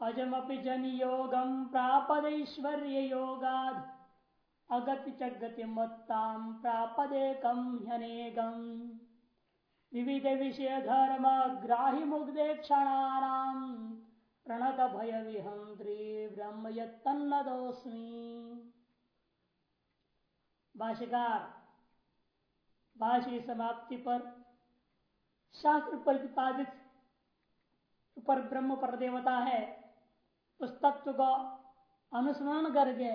अजमपि जन योगम प्रापदैश्वर्य योगाद अगति च गति मत्ताम प्रापदेकम ह्यनेगम विविध विषय धर्म ग्राही मुग्धे क्षणानाम प्रणत भय विहंत्री ब्रह्म यन्नदोस्मी भाष्यकार भाषी समाप्ति पर शास्त्र प्रतिपादित पर ब्रह्म पर देवता है। उस तत्व को अनुस्मरण करके,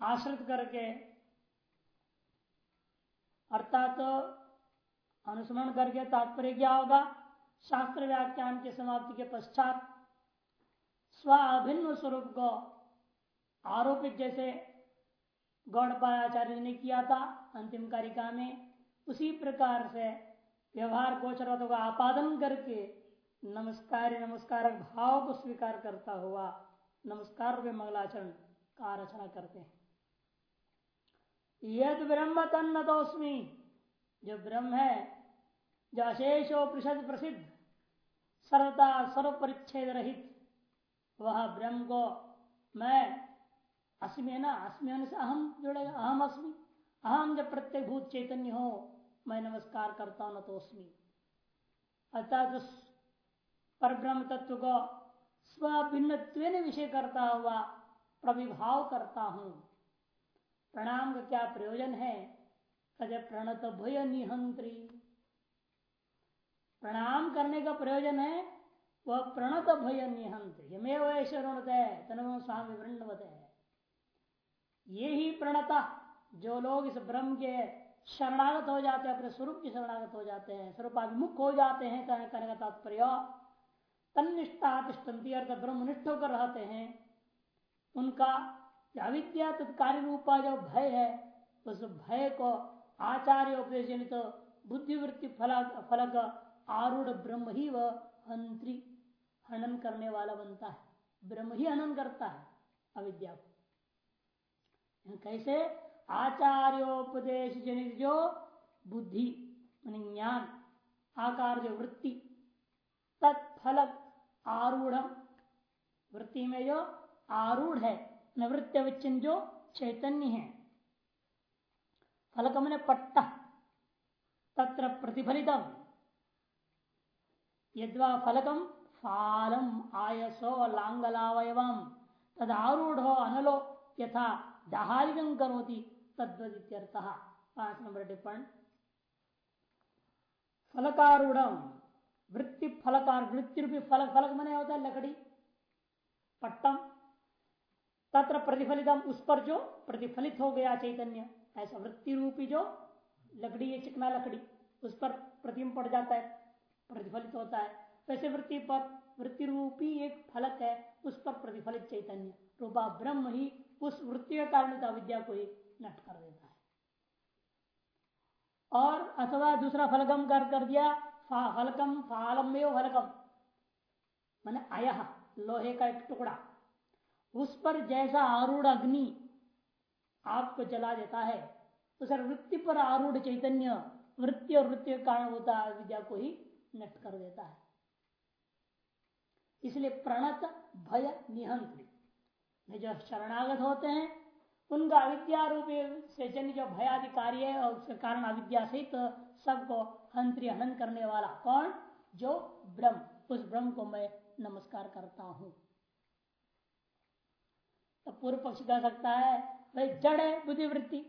आश्रित करके, अर्थात तो अनुस्मरण करके तात्पर्य क्या होगा? शास्त्र व्याख्यान के समाप्ति के पश्चात स्व अभिन्न स्वरूप को आरोपित जैसे गौड़पाचार्य ने किया था अंतिम कारिका में, उसी प्रकार से व्यवहार गोचरवतों का आपादन करके नमस्कार नमस्कार, भाव को स्वीकार करता हुआ नमस्कार रुपये मंगलाचरण का रचना करते हैं। यद ब्रह्म तन्न तोस्मी जो ब्रह्म है जो अशेषो प्रसिद्ध प्रसिद्ध सर्वता सर्व परिच्छेद रहित, वह ब्रह्म को मैं, अस्मि है ना? अस्मि होने से अहम जुड़ेगा अहम अस्मि। अहम जब प्रत्येक भूत चैतन्य हो, मैं नमस्कार करता हूँ, न तो अस्मि। उस पर ब्रह्म तत्व को स्विन्न विषय करता हुआ प्रविभाव करता हूँ। प्रणाम का क्या प्रयोजन है? कदे प्रणत भय निहंत्री। प्रणाम करने का प्रयोजन है, वह प्रणत भय निहंत्री। यमे वैश्वरणत है तनु स्वामी वृणवत है। ये ही प्रणता, जो लोग इस ब्रह्म के शरणागत हो जाते हैं, अपने स्वरूप के शरणागत हो जाते हैं, स्वरूपाभिमुख हो जाते हैं, कहने का तात्पर्य तनिष्ठा तिष्ठन्ति अर्थ ब्रह्मनिष्ठ होकर रहते हैं। उनका अविद्या तत्कार्य रूपा जो भय है, उस भय को आचार्य उपदेश तो बुद्धिवृत्ति फलक फलक आरूढ़ ब्रह्म ही वह हंत्री हनन करने वाला बनता है। ब्रह्म ही हनन करता है अविद्या को। कैसे? आचार्योपदेश जनित जो बुद्धि ज्ञान, आकार जो वृत्ति, तत्फलक आरूढ़। वृत्ति में जो आरूढ़ है नवृत्य विच्छिन्न जो चैतन्य है। फलक मैंने पट्टा, तत्र प्रतिफलितम। यद्वा फलकम फालम आयसो लांगलावयव तद आरूढ़ अनलो यथा दहालिगं करोति, तद्वदित्यर्थ। पाँच नंबर टिप्पण फलकारूढ़ वृत्ति फलकार वृत्ति रूपी फलक फलक मने होता है लकड़ी। पट्टम, तत्र प्रतिफलित उस पर जो प्रतिफलित हो गया चैतन्य, ऐसा वृत्ति रूपी जो लकड़ी है, चिकना लकड़ी, उस पर प्रतिम पड़ जाता है, प्रतिफलित होता है। वैसे वृत्ति पर, वृत्ति रूपी एक फलक है, उस पर प्रतिफलित चैतन्य। रूपा ब्रह्म ही उस वृत्ति के कारण विद्या को ही नष्ट कर देता है। और अथवा दूसरा फलगम कर कर दिया फलकम फालम में फलकम मैंने आया लोहे का एक टुकड़ा। उस पर जैसा आरूढ़ अग्नि आपको जला देता है तो सर वृत्ति पर आरूढ़ चैतन्य वृत्ति और वृत्ति का कारण होता है, विद्या को ही नष्ट कर देता है। इसलिए प्रणत भय निहंत्री जो शरणागत होते हैं, उनका अविद्या रूप से जन जो भयाधिकारी है, और उसके कारण अविद्या सहित तो सबको हंत्री हनन करने वाला कौन? जो ब्रह्म। उस ब्रह्म को मैं नमस्कार करता हूँ। तो पूर्व पक्ष कह सकता है, भाई, जड़ है बुद्धिवृत्ति।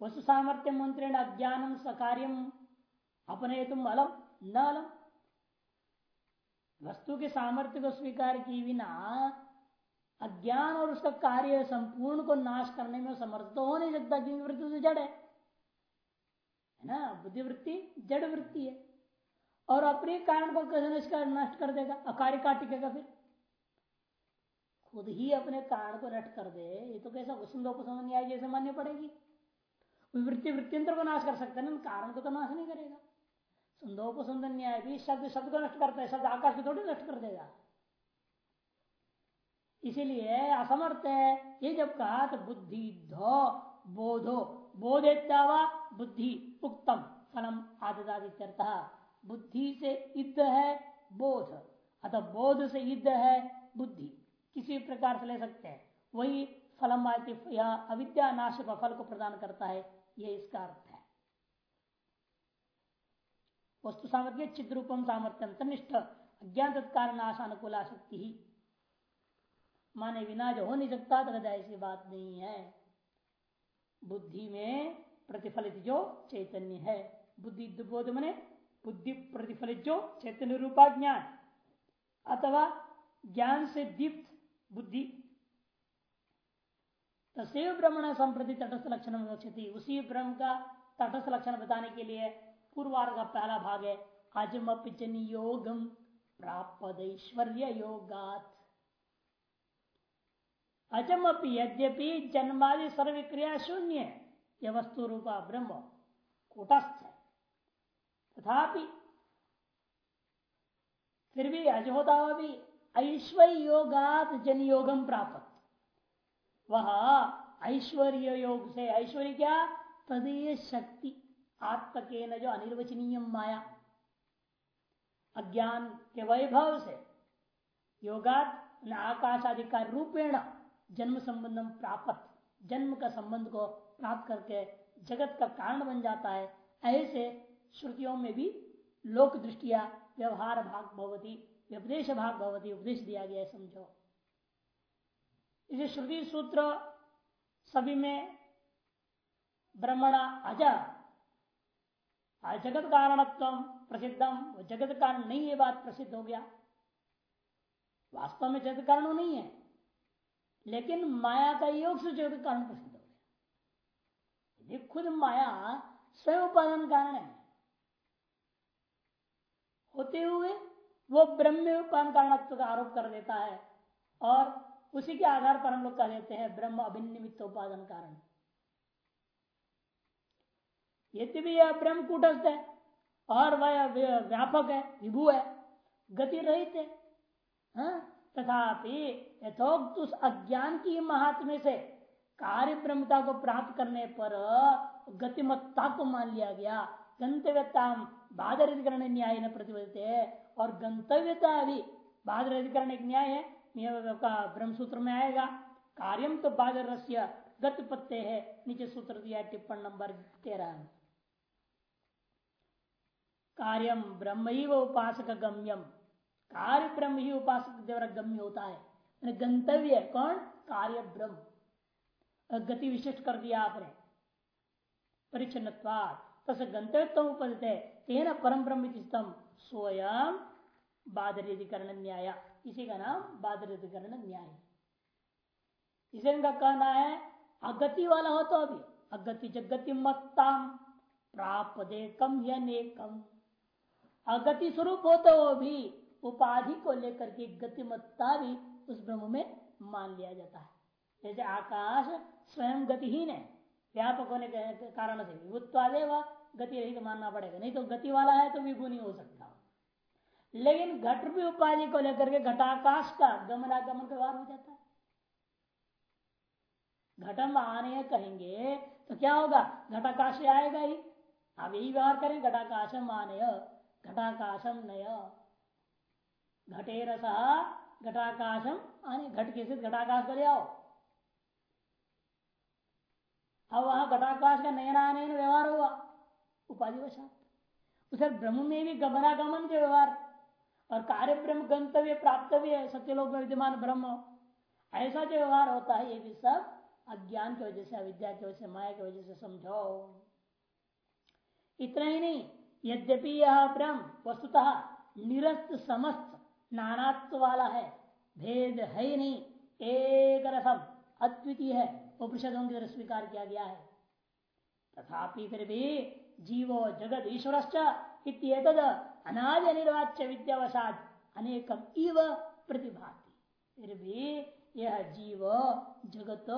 वस्तु सामर्थ्य मंत्रेण अज्ञानम सकार्यम अपने तुम अलम, न अलम। वस्तु के सामर्थ्य को स्वीकार की बिना अज्ञान और उसका कार्य संपूर्ण को नाश करने में समर्थ तो हो नहीं सकता, क्योंकि वृत्ति तो जड़ है। ना? बुद्धिवृत्ति जड़ वृत्ति है। और अपने कारण को कैसे नष्ट कर देगा, अकार्य का टिकेगा फिर। खुद ही अपने कारण को नष्ट कर दे, ये तो कैसा कुसुम न्याय जैसे मान्य पड़ेगी। वृत्ति वृत्तियंत्र को नाश कर सकते हैं कारण को तो नाश नहीं करेगा। सुंदो को सुंदर न्याय भी शब्द शब्द को नष्ट करता है, शब्द आकाश को थोड़ी नष्ट कर देगा। इसीलिए असमर्थ है, ये जब कहा तो बुद्धि धो, बोधो, बोधेत्यावा बुद्धि उक्तम फलम आददादित्यर्थ। बुद्धि से इद है, बोध। अतः बोध से युद्ध है, बुद्धि। किसी प्रकार से ले सकते हैं। वही फलम या अविद्या नाश का फल को प्रदान करता है यह इसका अर्थ है। वस्तु सामर्थ्य चिद्रूपम सामर्थ्यम तनिष्ठ। अज्ञान तत्कार नाश अनुकूला शक्ति ही। माने बिना जो हो नहीं सकता तो ऐसी बात नहीं है। बुद्धि में प्रतिफलित जो चैतन्य। है बुद्धि बोध मने बुद्धि प्रतिफलित जो चैतन्य रूपा ज्ञान अथवा ज्ञान से दीप्त बुद्धि। तस्व ब्रह्मण संप्रति तटस्थ लक्षण उसी ब्रह्म का तटस्थ लक्षण बताने के लिए पूर्वार्ग का पहला भाग है अजम पिचन योगम प्राप्त ऐश्वर्य योगात अजम यद्यपि जन्मादि सर्वक्रिया शून्य है। यह वस्तु रूपा ब्रह्म, कूटस्थ है। तथापि फिर भी अज होता हुआ भी ऐश्वर्य योगात जन योगम प्राप्त। वह ऐश्वर्य योग से, ऐश्वर्य क्या? तदीय शक्ति आत्मके न जो अनिर्वचनीय माया। अज्ञान के वैभव से योगात आकाशाधिकार रूपेण जन्म संबंधम प्राप्त। जन्म का संबंध को प्राप्त करके जगत का कारण बन जाता है, ऐसे श्रुतियों में भी लोक दृष्टिया व्यवहार भाग भवती, व्यपदेश भाग भवती, उपदेश दिया गया है, समझो। इसे श्रुति सूत्र सभी में ब्रह्मणा अज जगत कारणत्व प्रसिद्धम जगत कारण नहीं है बात प्रसिद्ध हो गया। वास्तव में जगत कारण नहीं है, लेकिन माया का योग से जगत कारण प्रसिद्ध। यदि खुद माया स्वयं उपादान कारण है होते हुए वो ब्रह्म उपादान कारणत्व का आरोप कर देता है और उसी के आधार पर हम लोग कह देते हैं ब्रह्म अभिनिमित्त उपादान कारण यदि भी यह ब्रह्म कूटस्थ है और वह व्यापक है, विभु है, गति रहित है हाँ? तथापि यथोक्त उस अज्ञान की महात्म्य से कार्य ब्रह्मता को प्राप्त करने पर गतिमत्ता को मान लिया गया। गंतव्यता बाधर अधिकरण न्याय न प्रतिबद्ध और गंतव्यता भी बाधर अधिकरण एक न्याय है। का ब्रह्म सूत्र में आएगा। कार्यम तो बाधर रस्य गत पत्ते है। नीचे सूत्र दिया टिप्पण नंबर तेरह। कार्यम ब्रह्म ही व उपासक गम्यम कार्य ब्रह्म ही उपासक द्वारा गम्य होता है। गंतव्य कौन? कार्य ब्रह्म। गति विशिष्ट कर दिया आपने। परिचन्न तसे गंतव्य उपदित है तेना परम ब्रह्म स्वयं बाधरिधिकरण न्याय इसी का नाम बाधरिधिकरण न्याय इसे इनका कहना है, अगति वाला हो तो अभी। अगति जगति मत्ता प्राप्त दे कम या नेकम अगति स्वरूप हो तो भी उपाधि को लेकर के गतिमत्ता भी उस ब्रह्म में मान लिया जाता है। जैसे आकाश स्वयं गतिहीन है, व्यापक होने के कारण से विभुत्वादेव गति रहित मानना पड़ेगा। नहीं तो गति वाला है तो विभु नहीं हो सकता। लेकिन घट भी उपाधि को लेकर के घटाकाश का गमनागमन का हो जाता है। घटम आने कहेंगे तो क्या होगा? घटाकाश आएगा ही। आप यही व्यवहार करें, घटाकाशम आने, घटाकाशम नय। घटे रस घटाकाशम आने, घट के सिद्ध घटाकाश को ले आओ। अब वहाँ घटाकाश का नयना आने व्यवहार हुआ। उपाधि वशात। उसे ब्रह्म में भी गमनागमन के व्यवहार। और कार्य ब्रह्म गंतव्य प्राप्तव्य सत्यलोक में विद्यमान ब्रह्म। ऐसा जो व्यवहार होता है, ये भी सब अज्ञान की वजह से, अविद्या की वजह से, माया की वजह से समझो। इतना ही नहीं, यद्यपि यह ब्रह्म वस्तुतः निरस्त समस्त नानात्व वाला है। भेद है ही नहीं, एक रसम अद्वितीय है। उपनिषदों की तरह स्वीकार किया गया है। तथापि फिर भी जीवो जगत ईश्वर अनाज अनिर्वाच्य विद्यावशात अनेकम इव प्रतिभाति। फिर भी यह जीव जगत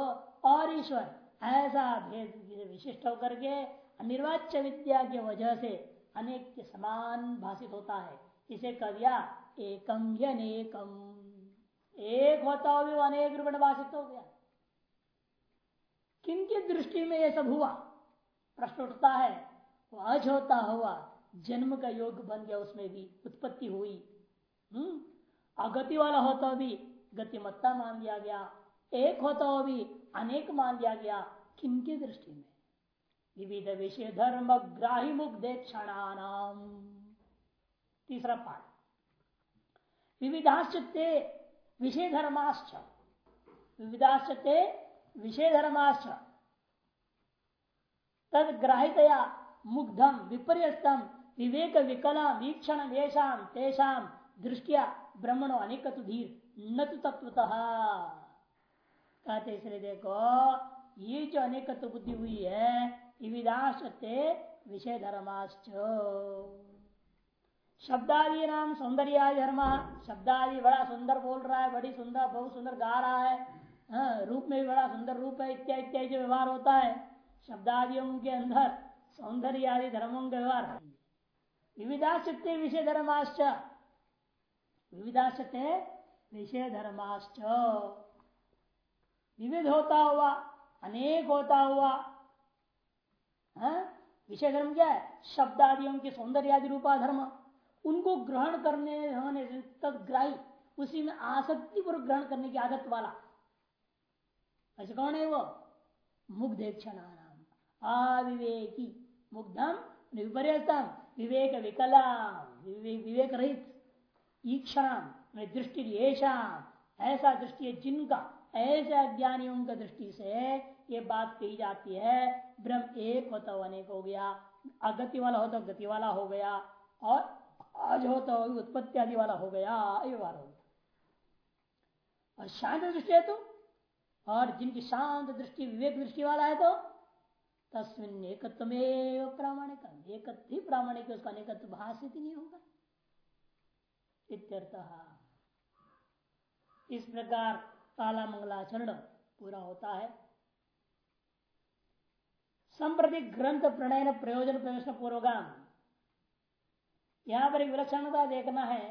और ईश्वर ऐसा भेद विशिष्ट होकर के अनिर्वाच्य विद्या के वजह से अनेक के समान भाषित होता है। इसे कह दिया एकम अनेकम एक होता हो भी अनेक रूप भाषित हो गया। किनकी दृष्टि में यह सब हुआ? प्रश्न उठता है, वो होता हुआ जन्म का योग बन गया, उसमें भी उत्पत्ति हुई। हम्म अगति वाला होता हो भी गतिमत्ता मान दिया गया, एक होता हो भी अनेक मान दिया गया, किनकी दृष्टि में? विविध विषय धर्म ग्राही मुग्धे क्षणानाम। तीसरा पाठ। विविधाश्चते विषय धर्माश्च। विविधाश्चते विषय धर्माश्च। तद मुग्धम विपर्यस्तम विवेक विकला वीक्षण वेशाम तेषाम दृष्टिया ब्रह्मणो अनेक धीर न तो तत्वतः कहते इसलिए देखो ये जो अनेकत्व बुद्धि हुई है विविधाश्चते विषय धर्माश्च। शब्दादि नाम सौंदर्य धर्म शब्दादि बड़ा सुंदर बोल रहा है बड़ी सुंदर बहुत सुंदर गा रहा हाँ, रूप में भी बड़ा सुंदर रूप है, इत्यादि इत्यादि जो व्यवहार होता है। शब्दादियों के अंदर सौंदर्य आदि धर्मों का व्यवहार है। विविधाश्च विषय धर्माश्च विविधाश्च विषय धर्माश्च विविध होता हुआ, अनेक होता हुआ हाँ? विषय धर्म क्या है? शब्द आदियों के सौंदर्य आदि रूपा धर्म उनको ग्रहण करने, होने से तदग्राही उसी में आसक्ति पर ग्रहण करने की आदत वाला। ऐसे कौन है वो? मुग्धेक्षण अविवेकी मुग्धम विपर्यतम विवेक विकला विवेक रहित ईक्षण दृष्टि ऐसा दृष्टि है जिनका, ऐसे अज्ञानियों की दृष्टि से ये बात कही जाती है, ब्रह्म एक होता अनेक हो गया, अगति वाला हो तो गति वाला हो गया, और आज हो तो उत्पत्ति आदि वाला हो गया, ये बार हो गया। और शांत दृष्टि है तो और जिनकी शांत दृष्टि, विवेक दृष्टि वाला है तो तस्मिन एकत्व में प्रामाणिक। एक ही प्रामाणिक उसका अनेकत्व भाषित नहीं होगा। इत्यर्थ इस प्रकार काला मंगलाचरण पूरा होता है। संप्रति ग्रंथ प्रणयन प्रयोजन प्रवेश पूर्वगाम। यहाँ पर एक विलक्षणता देखना है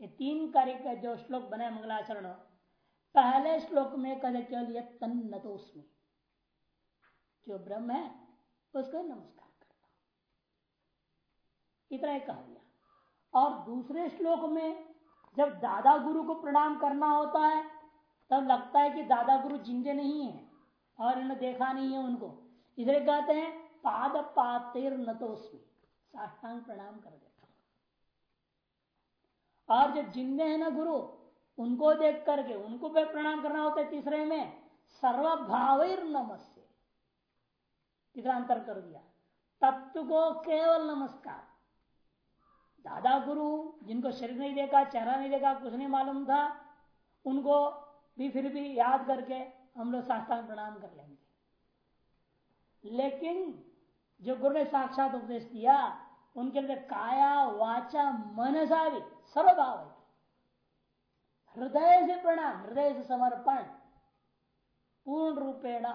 ये तीन कार्य का जो श्लोक बना मंगलाचरण पहले श्लोक में कद केवल यह तन्न तो उसमें जो ब्रह्म है, उसको नमस्कार करता इतना ही कहा गया। और दूसरे श्लोक में जब दादा गुरु को प्रणाम करना होता है, तब लगता है कि दादा गुरु जिंदे नहीं है और इन्होंने देखा नहीं है उनको। इधर कहते हैं, पाद पातेर न तो उसमें साष्टांग प्रणाम कर देता और जो जिंदे हैं ना गुरु उनको देख करके, उनको प्रणाम करना होता है तीसरे में सर्वभाविर नमस्य इतना अंतर कर दिया। तत्व को केवल नमस्कार। दादा गुरु, जिनको शरीर नहीं देखा, चेहरा नहीं देखा, कुछ नहीं मालूम था, उनको भी फिर भी याद करके हम लोग साष्टांग प्रणाम कर लेंगे। लेकिन जो गुरु ने साक्षात उपदेश दिया, उनके लिए काया, वाचा, मनसा भी सर्वभाव है हृदय से प्रणाम, हृदय से समर्पण, पूर्ण रूपेण।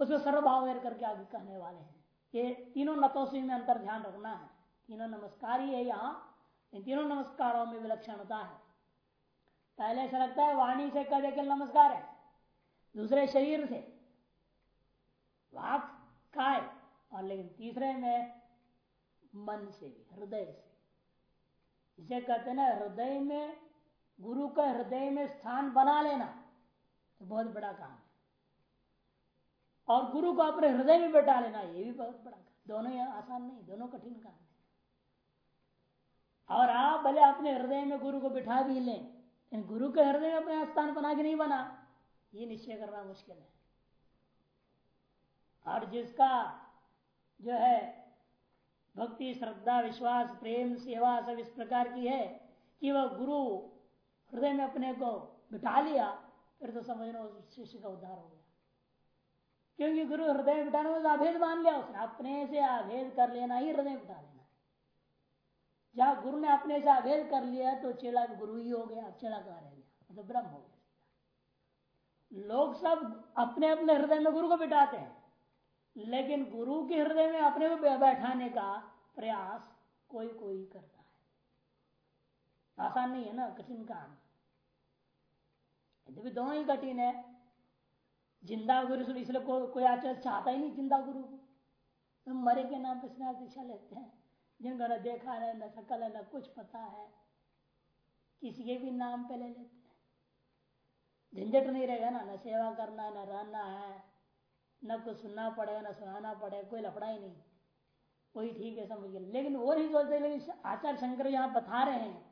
उसमें सर्वभाव करके आगे कहने वाले हैं। ये तीनों नतों में अंतर ध्यान रखना है। तीनों नमस्कार ही है यहाँ। इन तीनों नमस्कारों में विलक्षणता है। पहले ऐसा लगता है वाणी से कह दे नमस्कार है। दूसरे शरीर से वाक, काय, और लेकिन तीसरे में मन से, हृदय से। इसे कहते ना, हृदय में गुरु का हृदय में स्थान बना लेना तो बहुत बड़ा काम है। और गुरु को अपने हृदय में बैठा लेना, ये भी बहुत बड़ा काम दोनों आसान नहीं, दोनों कठिन काम है। और आप भले अपने हृदय में गुरु को बिठा भी लें गुरु के हृदय में अपने स्थान बना के नहीं बना, ये निश्चय करना मुश्किल है। और जिसका जो है भक्ति, श्रद्धा, विश्वास, प्रेम, सेवा सब इस प्रकार की है कि वह गुरु हृदय में अपने को बिठा लिया, फिर तो समझना उस शिष्य का उद्धार हो गया। क्योंकि गुरु हृदय में बिठाने में अभेद मान लिया, उसने अपने से अभेद कर लेना ही हृदय बिठा लेना जहाँ गुरु ने अपने से अभेद कर लिया तो चेला गुरु ही हो गया चेला कहा रह गया? मतलब ब्रह्म हो गया। लोग सब अपने अपने हृदय में गुरु को बिठाते हैं, लेकिन गुरु के हृदय में अपने को बैठाने का प्रयास कोई कोई करता है। आसान नहीं है ना, कठिन काम। यदि दोनों ही कठिन है। ज़िंदा गुरु से इसलिए को, कोई आचार्य चाहता ही नहीं ज़िंदा गुरु। तो मरे के नाम पर स्नान दीक्षा लेते हैं। जिनको न देखा है न शकल है न कुछ पता है किसी के भी नाम पे ले लेते हैं। झंझट नहीं रहेगा ना न सेवा करना है न रहना है न कुछ सुनना पड़ेगा न सुनाना पड़ेगा कोई लफड़ा ही नहीं। कोई ठीक है समझ गया। लेकिन वो नहीं सोचते लेकिन आचार्य शंकर यहाँ बता रहे हैं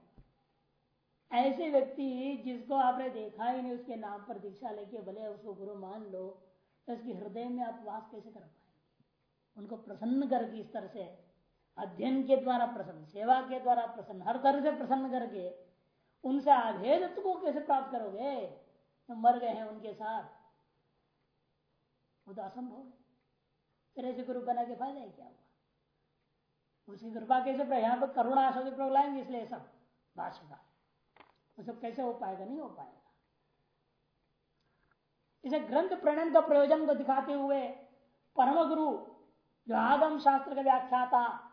ऐसे व्यक्ति जिसको आपने देखा ही नहीं, उसके नाम पर दीक्षा लेके भले उसको गुरु मान लो तो उसके हृदय में आप वास कैसे कर पाएँगे? उनको प्रसन्न करके इस तरह से, अध्ययन के द्वारा प्रसन्न, सेवा के द्वारा प्रसन्न, हर तरह से प्रसन्न करके, उनसे अभेदत्व को कैसे प्राप्त करोगे? तो मर गए हैं उनके साथ। वो तो असंभव है। फिर ऐसे गुरु बना के फ़ायदा है क्या हुआ? उसकी कृपा कैसे यहाँ पर करुणा प्रयोग लाएँगे इसलिए सब भाषा का। वो सब कैसे हो पाएगा? नहीं हो पाएगा। इसे ग्रंथ प्रणयन का प्रयोजन को दिखाते हुए परम गुरु जो आगम शास्त्र का व्याख्याता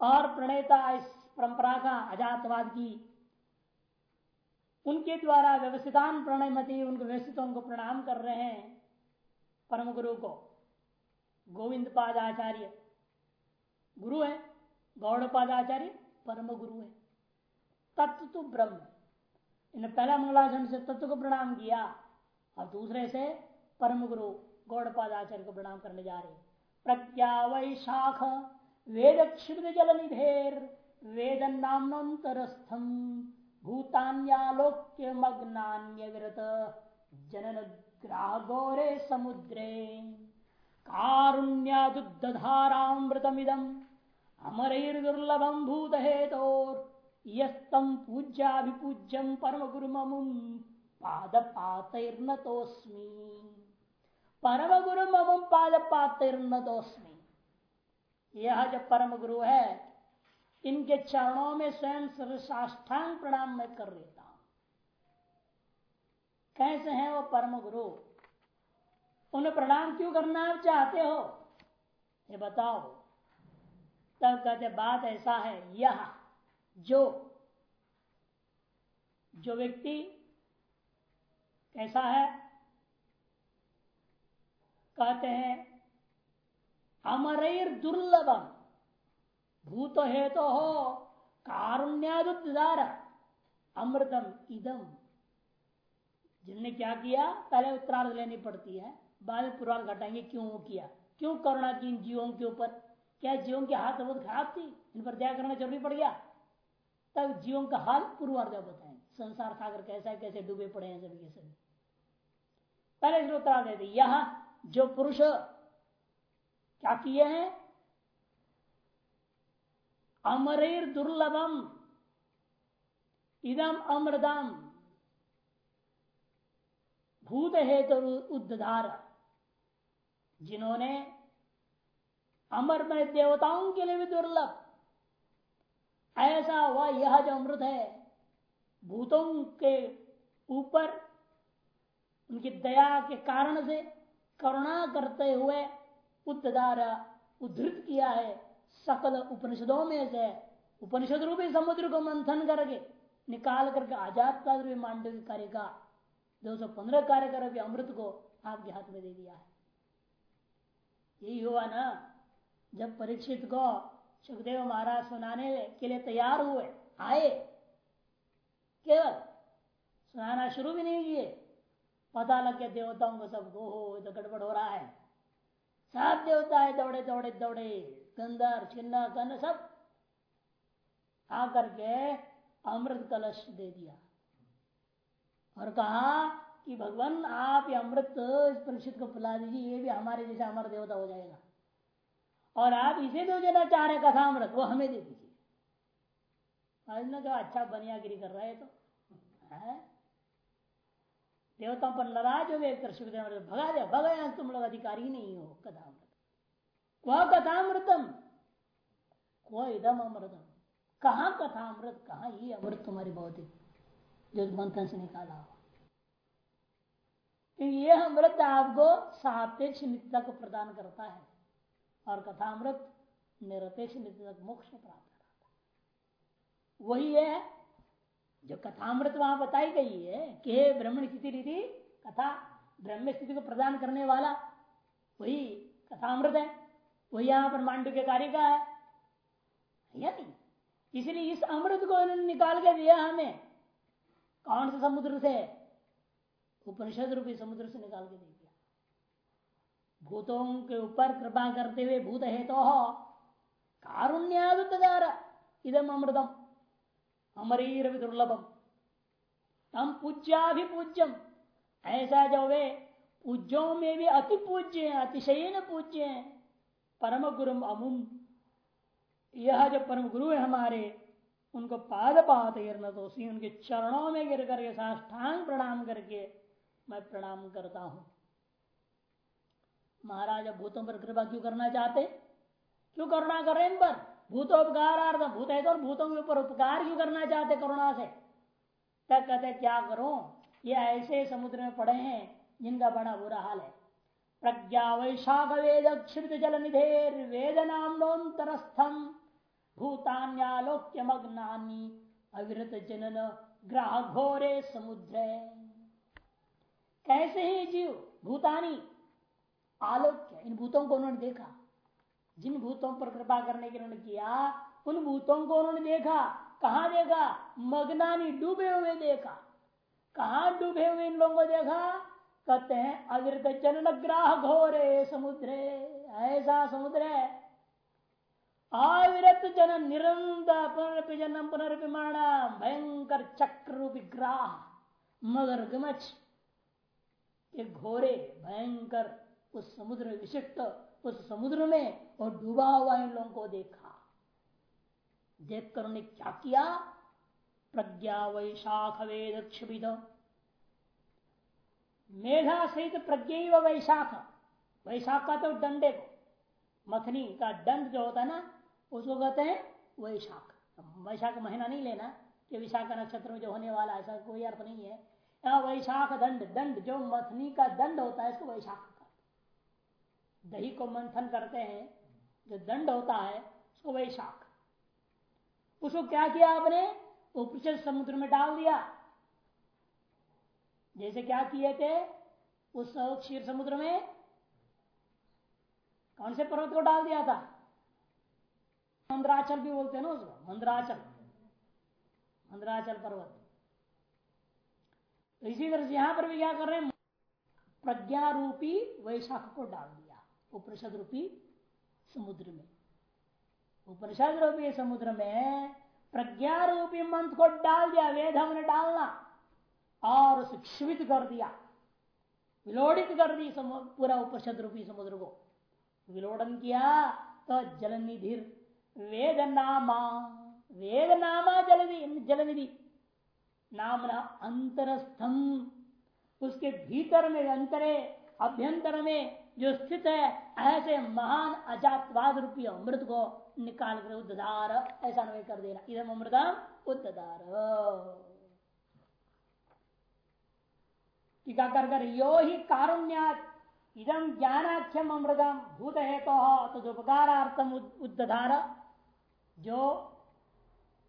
और प्रणेता इस परंपरा का अजातवाद की, उनके द्वारा व्यवस्थितान प्रणयमती उनको व्यवस्थितों को प्रणाम कर रहे हैं परम गुरु को। गोविंद पादाचार्य। गुरु है? गौड़ पादाचार्य परम गुरु है। तत्व तो ब्रह्म। इन्हें पहला मंगलाचरण से तत्व को प्रणाम किया और दूसरे से परम गुरु गौड़पाद आचार्य को प्रणाम करने जा रहे। प्रज्ञा वैशाख वेद क्षिप्त जल निधेर वेद नामनोतरस्थम भूतान्यालोक्य मग्नान्य विरत जनन ग्रागोरे समुद्रे। कारुण्यादुद्धारामृतमिदम अमरैर्दुर्लभम भूत हेतोर यस्तम पूज्याभिपूज्यम परम गुरु ममुम पाद पातर्नतोस्मी परम गुरु ममुम पाद पातर्नतोस्मी यह जो परम गुरु है, इनके चरणों में स्वयं साष्टांग प्रणाम मैं कर लेता हूँ। कैसे हैं वो परम गुरु उन्हें प्रणाम क्यों करना चाहते हो? ये बताओ। तब कहते, बात ऐसा है, यह जो जो व्यक्ति कैसा है, कहते हैं, अमरैर दुर्लभम, भूत है तो हो कारुण्यादार अमृतम इदम। जिनने क्या किया, पहले उत्तरार्ध लेनी पड़ती है, बाद में पुराण घटाएँगे क्यों किया? क्यों करुणा की इन जीवों के ऊपर? क्या जीवों के हाथ बहुत खराब थी? इन पर दया करना ज़रूरी पड़ गया? तब जीवों का हाल पूर्वार्ध बताएँगे संसार सागर कैसा है, कैसे डूबे पड़े हैं सभी के सभी। पहले इसमें देते यह जो पुरुष क्या किए हैं? अमरीर दुर्लभम, इदम अमृतम भूत हेतु उद्धार। जिन्होंने अमर में देवताओं के लिए भी दुर्लभ ऐसा हुआ, यह जो अमृत है, भूतों के ऊपर, उनकी दया के कारण से करुणा करते हुए उद्धारा उद्धृत किया है, सकल उपनिषदों में से, उपनिषद रूपी समुद्र को मंथन करके, निकाल करके आज़ाद का रूपी मांडव कार्य का, दो सौ पंद्रह कार्य कर अमृत को आपके हाथ में दे दिया है। यही हुआ ना, जब परीक्षित को सुखदेव महाराज सुनाने के लिए तैयार हुए। आए। केवल सुनाना शुरू भी नहीं किए। पता लग गया देवताओं को सब हो तो गड़बड़ हो रहा है। सब देवता है दौड़े दौड़े दौड़े। गंदर छिन्ना गन सब आकर के अमृत कलश दे दिया। और कहा कि भगवान, आप ये अमृत इस परीक्षित को पिला दीजिए, ये भी हमारे जैसे अमर देवता हो जाएगा। और आप इसे दो देना चाह रहे कथा अमृत, वो हमें दे दीजिए। न जो अच्छा बनियागिरी कर रहे तो है? देवताओं पर नाराज़ हो गए भगा दे, भगा तुम लोग अधिकारी नहीं हो कथामृत वह कथामृतम को इदम अमृतम? कहा कथामृत कहा ये अमृत तुम्हारी भौतिक जो मंथन से निकाला हो। ये अमृत आपको सापेक्ष नित्यता को प्रदान करता है। और कथामृत निरपेक्ष नित्य तक मोक्ष प्राप्त कराता वही है, जो कथामृत वहाँ बताई गई है कि ब्रह्मण स्थिति रीति कथा ब्रह्म स्थिति को प्रदान करने वाला, वही कथामृत है, वही यहाँ पर मांडू के कार्य का है। या नहीं इसलिए इस अमृत को निकाल के दिया हमें। कौन से समुद्र से? उपनिषद रूपी समुद्र से निकाल के दिया। भूतों के ऊपर कृपा करते हुए भूत हेतु तो कारुण्यादुदार इदम अमृतम अमरीर दुर्लभम हम पूज्या भी पूज्यम ऐसा जो वे पूज्यों में भी अति पूज्य है अतिशय पूज्य है परम गुरु अमुम। यह जो परम गुरु है हमारे, उनको पाद पात तो उनके चरणों में गिर करके साष्टांग प्रणाम करके मैं प्रणाम करता हूँ। महाराज भूतों पर कृपा क्यों करना चाहते? क्यों करुणा कर रहे इन पर? भूतोपकार भूत है तो भूतों के ऊपर उपकार क्यों करना चाहते करुणा से? तब कहते, क्या करो? ये ऐसे समुद्र में पड़े हैं जिनका बड़ा बुरा हाल है। प्रज्ञा वैशाख वेद क्षिप्त जल निधेर वेद नामोन्तरस्थम भूतान्यालोक्य मग्नानी अविरत जनन ग्राह घोरे समुद्र। कैसे ही जीव? भूतानी आलोक्य, इन भूतों को उन्होंने देखा। जिन भूतों पर कृपा करने के उन्होंने किया, उन भूतों को उन्होंने देखा। कहा देखा? मगनानी डूबे हुए देखा। कहा डूबे हुए इन लोगों को देखा? कहते हैं अविरत जनन ग्राह घोरे समुद्र, ऐसा समुद्र है। अविरत जन निरंतर पुनरपि जन्म पुनरपि मरण भयंकर चक्र रूपी ग्राह मगर गमच घोरे, भयंकर उस समुद्र विशिष्ट उस समुद्र में और डूबा हुआ इन लोगों को देखा। देखकर उन्होंने क्या किया? प्रज्ञा वैशाख वेद क्षुभित मेघा सहित प्रज्ञा वैशाख। वैशाख का तो डंडे को, मथनी का दंड जो होता है ना, उसको कहते हैं वैशाख। वैशाख महीना नहीं लेना, कि विशाख नक्षत्र में जो होने वाला ऐसा कोई अर्थ नहीं है। वैशाख दंड दंड जो मथनी का दंड होता है, इसको वैशाख। दही को मंथन करते हैं, जो दंड होता है, उसको वैशाख उसको क्या किया आपने? उपचल समुद्र में डाल दिया। जैसे क्या किए थे? उस क्षीर समुद्र में कौन से पर्वत को डाल दिया था? मंद्राचल भी बोलते हैं ना उसको, मंद्राचल। मंद्राचल पर्वत। तो इसी तरह से यहाँ पर भी क्या कर रहे हैं? प्रज्ञा रूपी वैशाख को डाल दिया। उपनिषद रूपी समुद्र में। उपनिषद रूपी समुद्र में प्रज्ञा रूपी मंत्र को डाल दिया, वेद हमने डालना, और उसे क्षुभित कर दिया, विलोड़ित कर दी पूरा उपनिषद रूपी समुद्र को। विलोड़न किया तो जलनिधिर वेद नामा वेद नामा जलनिधि जलनिधि नामना अंतरस्थम उसके भीतर में, अंतरे, अभ्यंतर में जो स्थित है, ऐसे महान अजातवाद रूपी अमृत को निकाल कर उद्धार ऐसा नहीं कर देना। इधम अमृतम उद्धार टीका कर कर, यो ही कारुण्या इदम ज्ञानाख्यम अमृतम, भूत हेतु तो तदुपकारार्थम उद्धार जो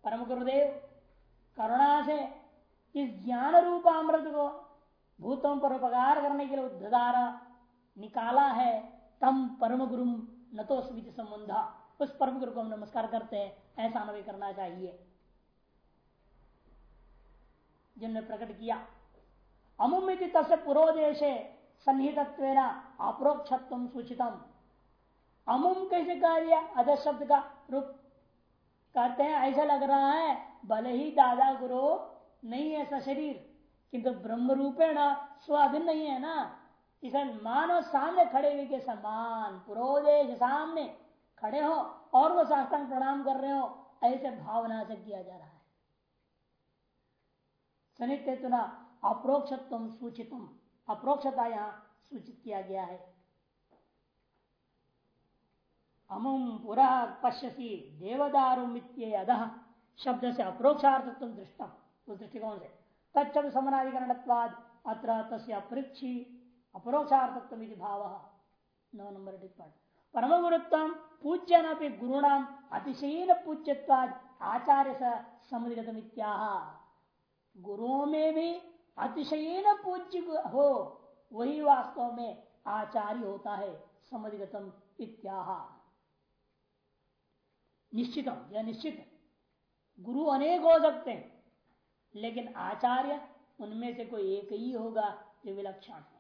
परम गुरुदेव, करुणा से इस ज्ञान रूप अमृत को भूतों पर उपकार करने के लिए उद्धारा निकाला है, तम परम गुरु न तो संबंधा। उस परम गुरु को हम नमस्कार करते हैं, ऐसा हमें करना चाहिए। जिनने प्रकट किया, अमुमित तस्य पुरोदेश सन्निहित अप्रोक्षत्व सूचितम। अमुम कैसे कह दिया अध शब्द का रूप कहते हैं, ऐसा लग रहा है, भले ही दादा गुरु नहीं है ऐसा शरीर, किंतु ब्रह्म रूपेण स्वाधीन नहीं है ना। इसे मानो सामने खड़े हुए के समान, पुरोदेश सामने खड़े हो और वो साष्टांग प्रणाम कर रहे हो, ऐसे भावना से किया जा रहा है। सनित्य अप्रोक्षत्व सूचितम। अप्रोक्षता यहाँ सूचित किया गया है। अमुम पुरा पश्यसी देवदारुमित्यद शब्द से अप्रोक्षार्थत्व दृष्टम। उस दृष्टिकोण से। तत्व समनाधिकरण अत्र तस्य अपृक्षी अपरोक्षार्थत्व भाव। नौ नंबर टिप्पण परम गुरुत्व पूज्य न गुरुणाम अतिशयन पूज्यवाद आचार्य समुदिगत गुरुओं में भी अतिशयन पूज्य हो वही वास्तव में आचार्य होता है समुदिगतम इत्याह। निश्चितम, यह निश्चित। गुरु अनेक हो सकते हैं, लेकिन आचार्य उनमें से कोई एक ही होगा जो विलक्षण है।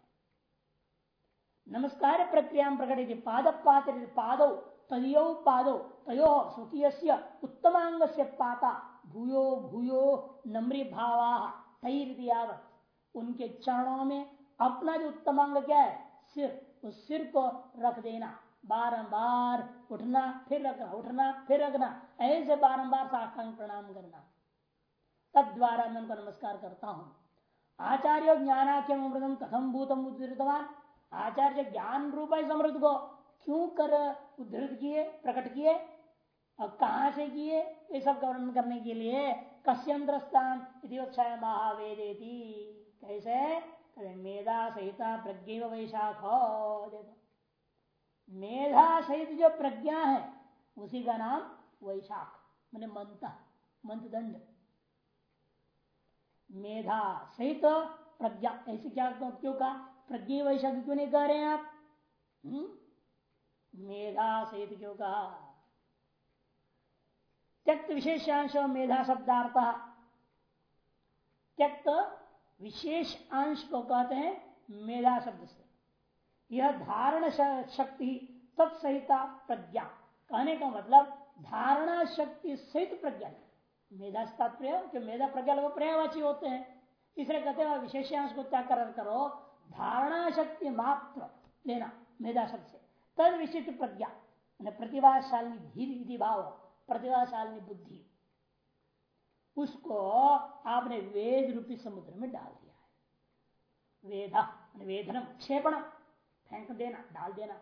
नमस्कार प्रक्रिया प्रकट पाद पात्र पादो तयो पादो, तयो स्वकीय उत्तमांग से पाता, भूयो भूयो नम्री भावा तैर्यावत उनके चरणों में अपना जो उत्तमांग क्या है? सिर। उस सिर को रख देना। बारंबार उठना, फिर रखना, उठना, फिर रखना। ऐसे बारंबार साष्टांग प्रणाम करना। तद द्वारा मैं उनको नमस्कार करता हूँ। आचार्य ज्ञानाख्यम अमृतम कथम भूतम उद्धृतवान? आचार्य ज्ञान रूप है समृद्ध को क्यों कर उद्धृत किए, प्रकट किए? और कहा से किए? ये सब वर्णन करने के लिए कश्यंत्र स्थान महावेद कैसे? मेधा सहित प्रज्ञ वैशाख देखो मेधा सहित जो प्रज्ञा है, उसी का नाम वैशाख, मैंने मंत मंत दंड मेधा सहित प्रज्ञा, ऐसे क्या क्यों कहा? प्रज्ञा वैशाख क्यों नहीं कह रहे हैं आप? हम्म? मेधा सहित क्यों कहा त्यक्त विशेषांश मेधा शब्दार्थ। त्यक्त विशेष अंश को कहते हैं मेधा शब्द से। यह धारण शक्ति तत्सहिता प्रज्ञा। कहने का मतलब धारणा शक्ति सहित प्रज्ञा। मेधा तात्पर्य मेधा प्रज्ञा लोग पर्यावाची होते हैं। तीसरे कहते हैं विशेषांश को त्याग करो। धारणा शक्ति मात्र लेना मेधा शब्द से। तद विशिष्ट प्रज्ञा प्रतिभाशाली धीर भाव, प्रतिभाशाली बुद्धि, उसको आपने वेद रूपी समुद्र में डाल दिया है। वेदा वेदनम क्षेपण फेंक देना, डाल देना।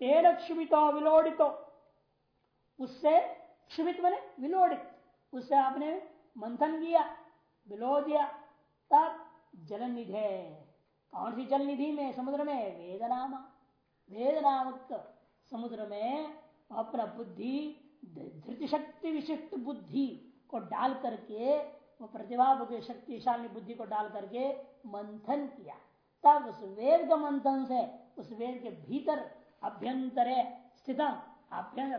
तेरह क्षुभित विलोड़ित, उससे क्षुभित मैंने विलोड़ित। उससे आपने मंथन किया विलो दिया तब जलन निधे कौन सी जल निधि में, समुद्र में वेदनामा वेद नामक समुद्र में अपना बुद्धि धृति शक्ति विशिष्ट बुद्धि को डाल करके, वो प्रतिभा शक्तिशाली बुद्धि को डाल करके मंथन किया। तब उस वेद का मंथन से उस वेद के भीतर अभ्यंतर स्थित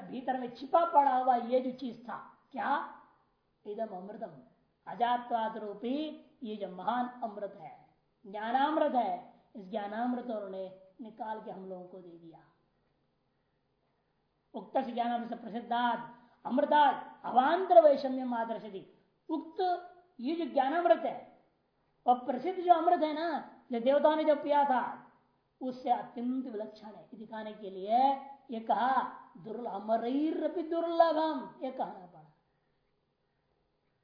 भीतर में छिपा पड़ा हुआ ये जो चीज़ था, क्या? इदम अमृतम। अजातवाद रूपी ये जो महान अमृत है। ज्ञानामृत है। इस ज्ञानामृत उन्होंने निकाल के हम लोगों को दे दिया। उक्त से प्रसिद्धाद, अमृताद अवान्तर वैषम्य आदर्श उक्त ये जो ज्ञानामृत है और प्रसिद्ध जो अमृत है ना, जो देवताओं ने जो पिया था, उससे अत्यंत विलक्षण है। दिखाने के लिए ये कहा दुर्लभ दुर्लभम, ये कहना पड़ा।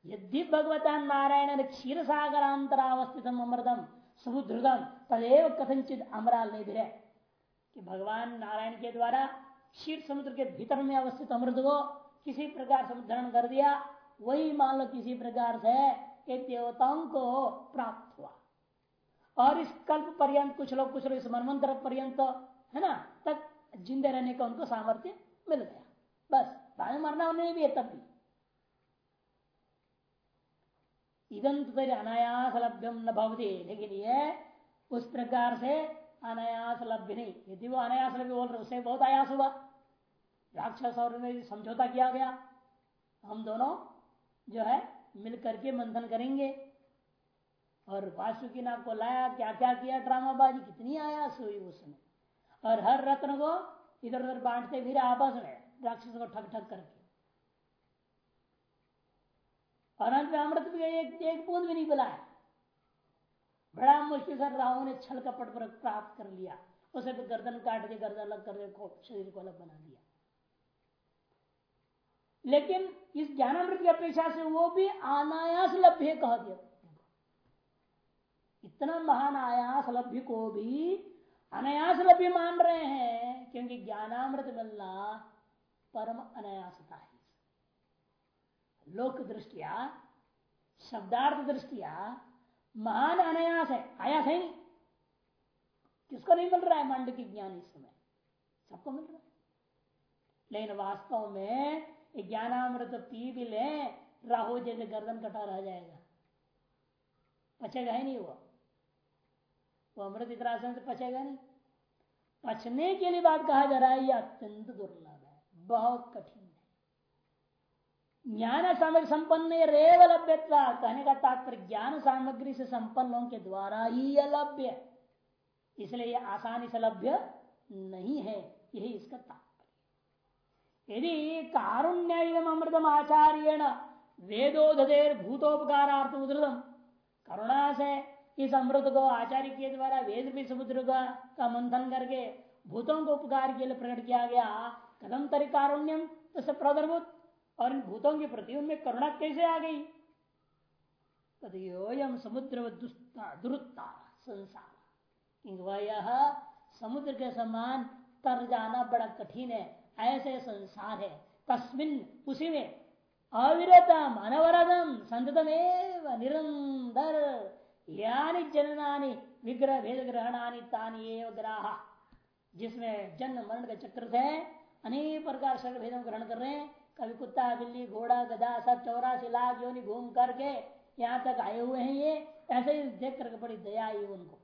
यदि भगवता नारायण क्षीर सागरांतरावस्थित अमृतम समुद्रदम तदेव कथनचित अमराल नहीं भी कि भगवान नारायण के द्वारा क्षीर समुद्र के भीतर में अवस्थित अमृत को किसी प्रकार से उद्धरण कर दिया, वही मान लो किसी प्रकार से देवताओं को प्राप्त हुआ। और इस कल्प पर्यंत, कुछ लोग कुछ लोग इस मनमंत्र पर्यंत है ना, तक जिंदे रहने का उनको सामर्थ्य मिल गया। बस मरना उन्हें भी है तब भी। इदंत तो अनायास लभ्यम न भवती। लेकिन ये उस प्रकार से अनायास लभ्य नहीं यदि वो अनायास लभ्य बोल रहे उसे बहुत आयास हुआ। राक्षस और में समझौता किया गया। हम दोनों जो है मिल करके मंथन करेंगे। और वासुकी नाग को लाया क्या क्या किया ड्रामाबाजी, कितनी आयास हुई उसमें। और हर रत्न को इधर उधर बांटते फिर आपस में राक्षस को ठक ठक करके। अंत में अमृत भी एक, एक बूंद भी नहीं बुलाया बड़ा मुश्किल से राहु ने छल कपट पर प्राप्त कर लिया। उसे तो गर्दन काट के गर्दन अलग कर शरीर को अलग बना दिया। लेकिन इस ज्ञानामृत की अपेक्षा से वो भी अनायास लभ्य कह दिया। इतना महान आयास लभ्य को भी अनायास लभ्य मान रहे हैं क्योंकि ज्ञानामृत मिलना परम अनायासता है। लोक दृष्टिया शब्दार्थ दृष्टिया महान अनायास है। आयास है नहीं। किसको नहीं मिल रहा है? मंड की ज्ञान इस समय। सबको मिल रहा है। लेकिन वास्तव में ज्ञानामृत पी भी ले, राहु जैसे गर्दन कटा रह जाएगा। पचेगा ही नहीं वो। वो अमृत इतना से पचेगा नहीं। पचने के लिए बात कहा जा रहा है यह अत्यंत दुर्लभ है। बहुत कठिन। ज्ञान सामग्री संपन्न रेव लभ्य कहने का तात्पर्य ज्ञान सामग्री से संपन्नों के द्वारा ही अलभ्य इसलिए आसानी से लभ्य नहीं है यही इसका तात्पर्य यदि कारुण्य अमृतम आचार्य वेदोधेर भूतोपकारार्थ उदृतम करुणा से इस अमृत को आचार्य के द्वारा वेद भी समुद्र का, मंथन करके भूतों को उपकार के लिए प्रकट किया गया कदम तरी कारुण्यम तो प्रदर्भूत और इन भूतों के प्रति उनमें करुणा कैसे आ गई? तदयोयम समुद्र दुरुत्ता, संसार। वह समुद्र के समान तर जाना बड़ा कठिन है, ऐसे संसार है। तस्मिन उसी में अविरतम अनवरतम संततमेव निरंतर। यानी जननानी विग्रह, भेद ग्रहणानी तानी एवं ग्राह। जिसमें जन्म, मरण का चक्र है, अनेक प्रकार शरीर भेदों ग्रहण कर रहे हैं। कभी कुत्ता, बिल्ली, घोड़ा, गधा सब चौरासी लाख योनि घूम करके यहाँ तक आए हुए हैं ये। ऐसे ही देख करके बड़ी दया आई उनको।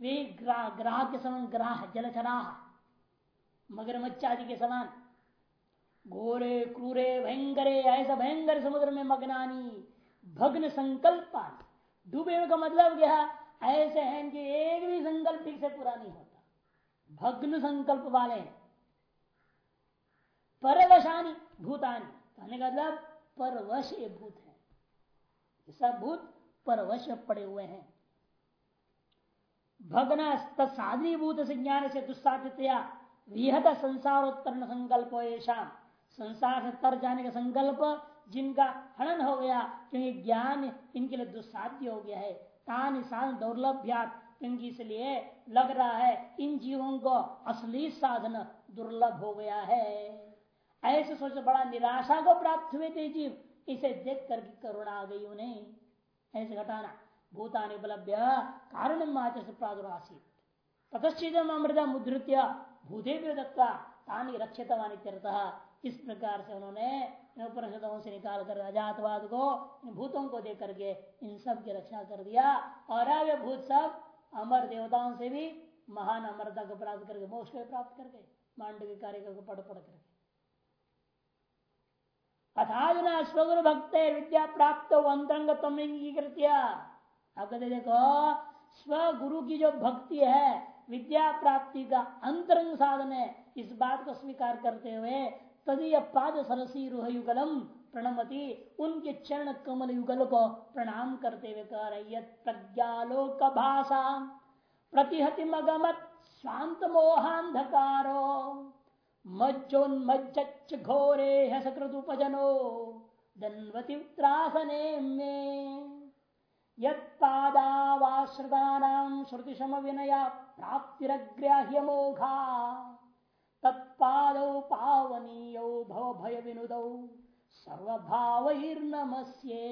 वे ग्राह ग्राह के समान ग्राह, जलचराह, मगरमच्छ आदि के समान। घोरे, क्रूरे, भयंकरे, ऐसा भयंकर समुद्र में मगनानी, भग्न संकल्प डूबे का मतलब क्या? ऐसे हैं कि एक भी संकल्प ठीक से पूरा नहीं होता। भग्न संकल्प वाले परवशानी, भूतानी। कहने का मतलब परवश ये भूत है। सब भूत परवश पड़े हुए हैं। भग्न साधनीभूत से ज्ञान से दुस्साध्यतया विहत संसारोत्करण संकल्प शाम संसार से तर जाने का संकल्प जिनका हनन हो गया, क्योंकि ज्ञान इनके लिए दुस्साध्य हो गया है। तान साधन दौर्लभ्यात, क्योंकि इसलिए लग रहा है इन जीवों को असली साधन दुर्लभ हो गया है। ऐसे सोच, बड़ा निराशा को प्राप्त हुए थे जीव। इसे देख कर करुणा आ गई उन्हें। ऐसे घटाना, भूतान उपलब्ध कारण माच से प्रादुरासित। ततश्चिदम अमृत मुद्रित्य, भूते दत्ता तानी रक्षितवानी इस प्रकार से उन्होंने उपनिषदों से निकाल कर अजातवाद को, इन भूतों को देख करके इन सब की रक्षा कर दिया। और अब भूत सब अमर देवताओं से भी महान अमरता को प्राप्त करके, मोक्ष को प्राप्त करके, मांडवी कार्य को पढ़ पढ़ करके। अथाजुना स्वगुरु भक्त विद्या प्राप्त अंतरंग कृत्या अब कहते देखो स्वगुरु की जो भक्ति है विद्या प्राप्ति का अंतरंग साधन है इस बात को स्वीकार करते हुए तदीय पाद सरसी रुह युगलम प्रणमति, उनके चरण कमल युगल को प्रणाम करते हुए कह रही प्रज्ञालोक भाषा प्रतिहति मगमत शांत मोहांधकारो। मज्जोन्मज्ज घोरे हसकृतुपजनो श्रुतिशम विनया प्राप्तिरग्राह्य मोघा। तत्पादौ पावनीयौ भव भय विनुदौ सर्वभावैर्नमस्ये।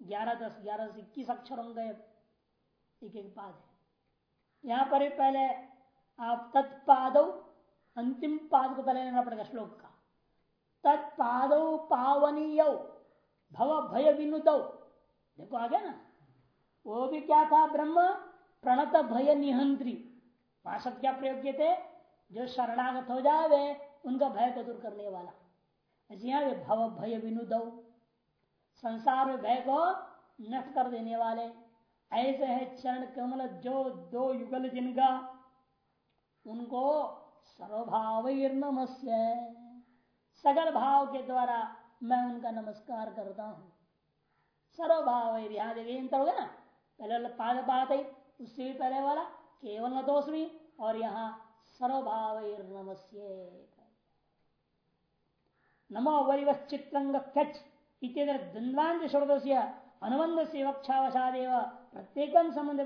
ग्यारह दस ग्यारह से इक्कीस अक्षर होंगे एक एक पाद है। यहाँ पर पहले आप तत्पाद अंतिम पाद को पहले लेना पड़ेगा श्लोक का। तत्पाद पावनीय भव भय विनुद देखो आ गया ना। वो भी क्या था ब्रह्म? प्रणत भय निहंत्री वहाँ क्या प्रयोग किए थे? जो शरणागत हो जावे, उनका भय को दूर करने वाला। यहाँ भव भय विनुद संसार में भय को नष्ट कर देने वाले। ऐसे है चरण कमल जो दो युगल जिनका। उनको सर्वभाव नमस्य सगल भाव के द्वारा मैं उनका नमस्कार करता हूँ। सर्वभाव यहाँ देखिए हो गया ना? पहले पाद पाद उससे भी पहले वाला, केवल नतोस्मी और यहाँ सर्वभाव नमस्य नमो वरिवश्चित्रंग कच इतर द्वंद्वांत श्रोत से अनुबंध से वक्षावशादेव, प्रत्येक संबंध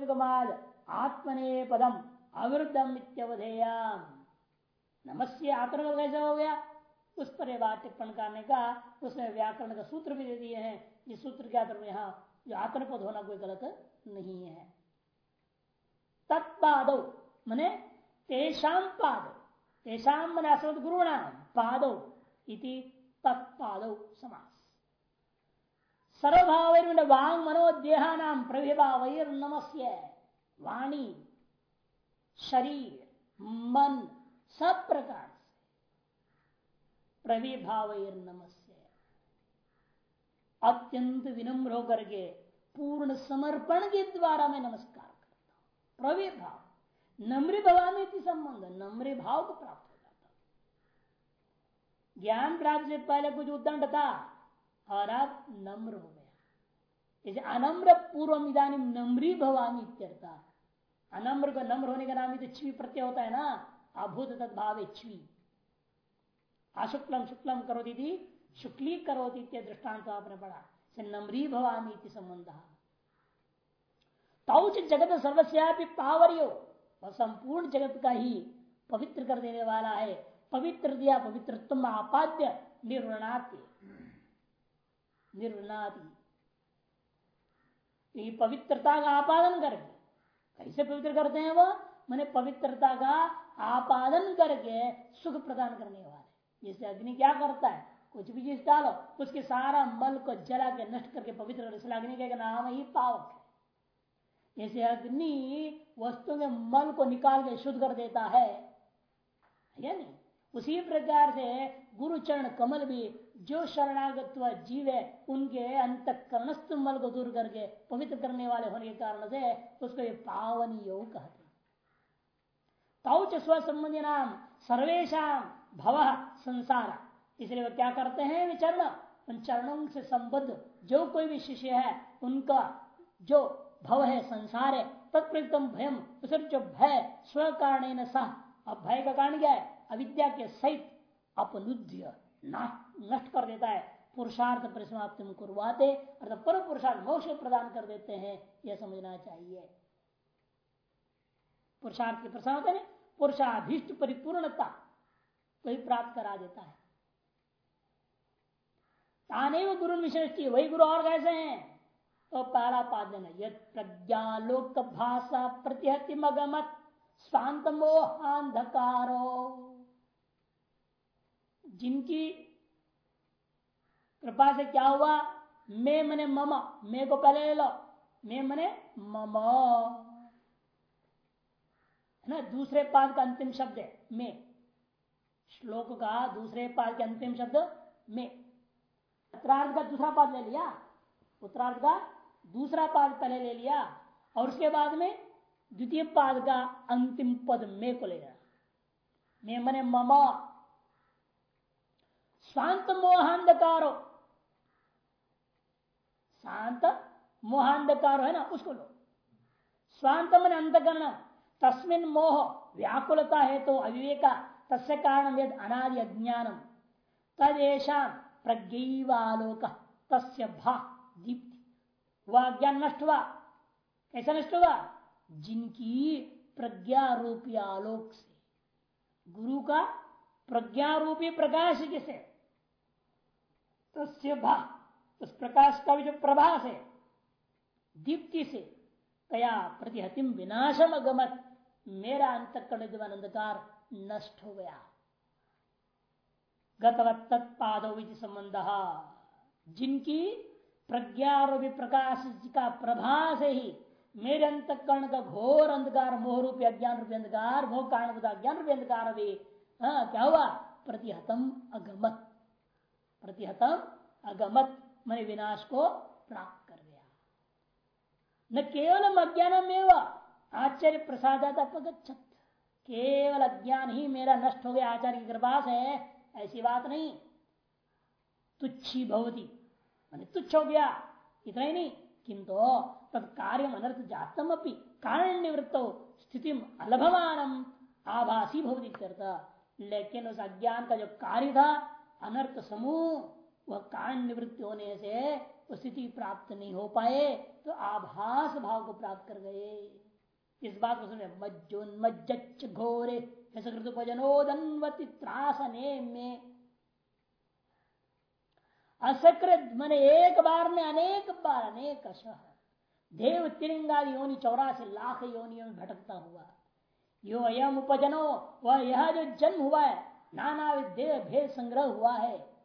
आत्मने पदम। अविरुद्धम इत्यवधेयम नमस्य आकरण कैसे हो गया? उस पर टिप्पण करने का उसमें व्याकरण का सूत्र भी दे दिए हैं। जिस सूत्र के आधार में यहाँ जो आकरण पद होना कोई गलत नहीं है। तत्पाद, मने तेषाम पाद। तेषाम मन असद गुरुणाम पाद इति तत्पाद समास। सर्वभाव वांग मनोदेहा नाम प्रभिभावैर नमस्य वाणी शरीर, मन, सब प्रकार से। प्रविभाव नमस्य अत्यंत विनम्र होकर के पूर्ण समर्पण के द्वारा मैं नमस्कार करता हूँ। प्रविभाव। नम्र भवामी संबंध। नम्र भाव को प्राप्त हो जाता ज्ञान प्राप्त से पहले कुछ उद्दंड था, और अब नम्र हो गया। जैसे अनम्र पूर्व इधानी नम्री भवानी इत्यर्था अनम्र को नम्र होने का नाम ही तो छवि प्रत्यय होता है ना? अभूत तद्भाव छवि। अशुक्लम शुक्लम करो दीदी शुक्ली करो दृष्टांत आपने पढ़ा। से नम्री भवानी संबंध। तौच जगत सर्वस्यापि पावर्यो। वह संपूर्ण जगत का ही पवित्र कर देने वाला है। पवित्र दिया पवित्रत्व आपाद्य निर्वणाति। निर्वणादि पवित्रता का आपादन करके कैसे पवित्र करते हैं वो? मैंने पवित्रता का आपादन करके सुख प्रदान करने वाले जैसे अग्नि क्या करता है? कुछ भी चीज़ डालो, उसके सारा मल को जला के, नष्ट करके पवित्र कर। इसलिए अग्नि का नाम ही पावक है। जैसे अग्नि वस्तु में मल को निकाल के शुद्ध कर देता है नहीं? उसी प्रकार से गुरुचरण कमल भी जो शरणागत जीव है, उनके अंत कर्णस्थ मल को दूर करके, पवित्र करने वाले होने के कारण से उसको ये पावन योग कहते ताउच स्व संबंधी नाम सर्वेशा भव संसार। इसलिए वो क्या करते हैं, वे चरण, उन चरणों से संबद्ध जो कोई भी शिष्य है, उनका जो भव है, संसार है तत्प्रतम भयम जो भय स्व कारण सह, अब भय का कारण क्या है? अविद्या के सहित अपनुद्य। नष्ट कर देता है। पुरुषार्थ परिसमाप्ति में करवाते, अर्थात पर पुरुषार्थ मोक्ष प्रदान कर देते हैं, यह समझना चाहिए। पुरुषार्थ के प्रसन्न पुरुषाधिष्ट परिपूर्णता वही प्राप्त करा देता है। ताने वो गुरु विशेष वही गुरु और कैसे हैं? तो पहला पाद देना यद प्रज्ञालोक भाषा प्रतिहति मगमत शांत मोहांधकारो जिनकी कृपा से क्या हुआ? मैं मने मम, मैं को पहले ले लो। मैं मने मम। है ना? दूसरे पाद का अंतिम शब्द है, मैं। श्लोक का दूसरे पाद के अंतिम शब्द, मैं। उत्तरार्ध का दूसरा पाद ले लिया? उत्तरार्ध का दूसरा पाद पहले ले लिया। और उसके बाद में द्वितीय पाद का अंतिम पद में को ले लिया मैं मने ममा। शांत मोहांधकारो। शांत मोहांधकार है ना? उसको लो। स्वांत मन अंतकरण तस्मिन मोह व्याकुलता है तो अविवेका। तस्य कारण यद अनादि अज्ञानम। तदेशा प्रज्ञालोक तस्य भा, दीप्ति। वह अज्ञान नष्ट हुआ कैसा नष्ट हुआ जिनकी प्रज्ञा रूपी आलोक से। गुरु का प्रज्ञा रूपी प्रकाश किसे? तस्य भा, उस प्रकाश का भी जो प्रभास है, दीप्ति से कया प्रतिहतिम विनाशम अगमत, मेरा अंतकरण अंधकार नष्ट हो गया। गतवत संबंध, जिनकी प्रज्ञा प्रज्ञारूपी प्रकाश का प्रभास ही, मेरे अंतकरण का घोर अंधकार मोह रूपी अज्ञान रूपी अंधकार मोह कारण अज्ञान रूपी अंधकार भी हाँ क्या हुआ? प्रतिहतम अगमत। प्रतिहतम अगमत, मन विनाश को प्राप्त कर गया। न केवल अज्ञान में आचार्य प्रसाद केवल अज्ञान ही मेरा नष्ट हो गया, आचार्य की कृपा से, ऐसी बात नहीं। तुच्छी भवती, मैंने तुच्छ हो गया, इतना ही नहीं, किंतु तब कार्य अनर्थ जातम अपनी कारण निवृत्त स्थिति अलभमान आभासी भवती लेकिन उस अज्ञान का जो कार्य था अनर्थ समूह, वह कारण निवृत्ति होने से स्थिति प्राप्त नहीं हो पाए तो आभास भाव को प्राप्त कर गए। इस बात को सुने मज्जोन्मज्ज घोरे त्रासने में। असकृत मन एक बार में अनेक बार अनेक देव तिरंगादी योनि चौरासी लाख योनियों में भटकता हुआ। यो अयम उपजनो वह यह जो जन्म हुआ है नाना देव भेद संग्रह हुआ है।